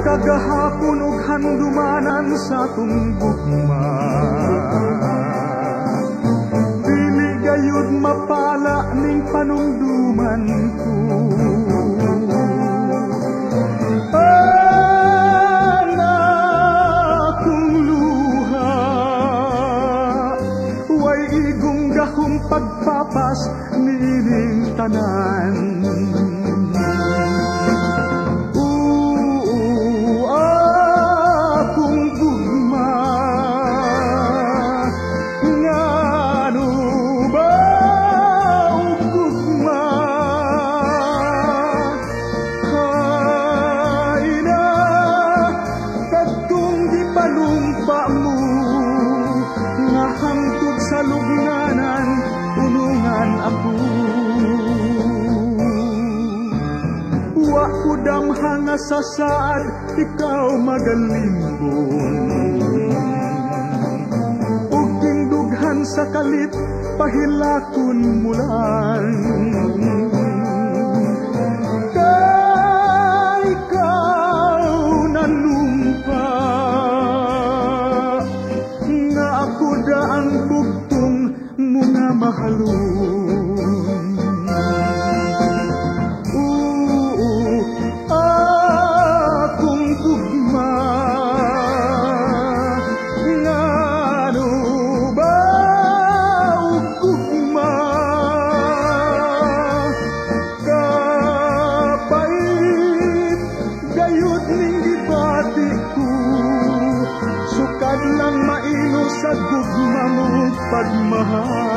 kagahapon ug handumanan sa tunggugma Dili gayud mapala ning panumduman ko. Ang pagpapas nining tanan gipanumpa mo Nga hangtod sa lugnanan Unungan ako. Wa ko damhanga sa saad Ikaw magalimbong Ug tindughan sa kalit Pahilakon mo mga mahalon Oo, akong gugma Ngano ba ang gugma Kapait ning gibati ko Sukad lang maino sa pagmahal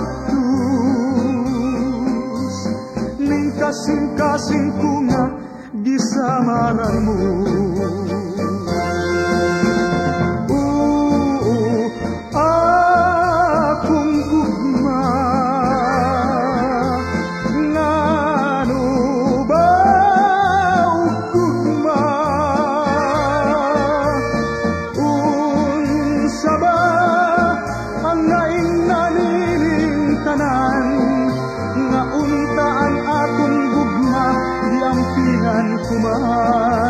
kahaptus ning kasing-kasing ko nga kumar.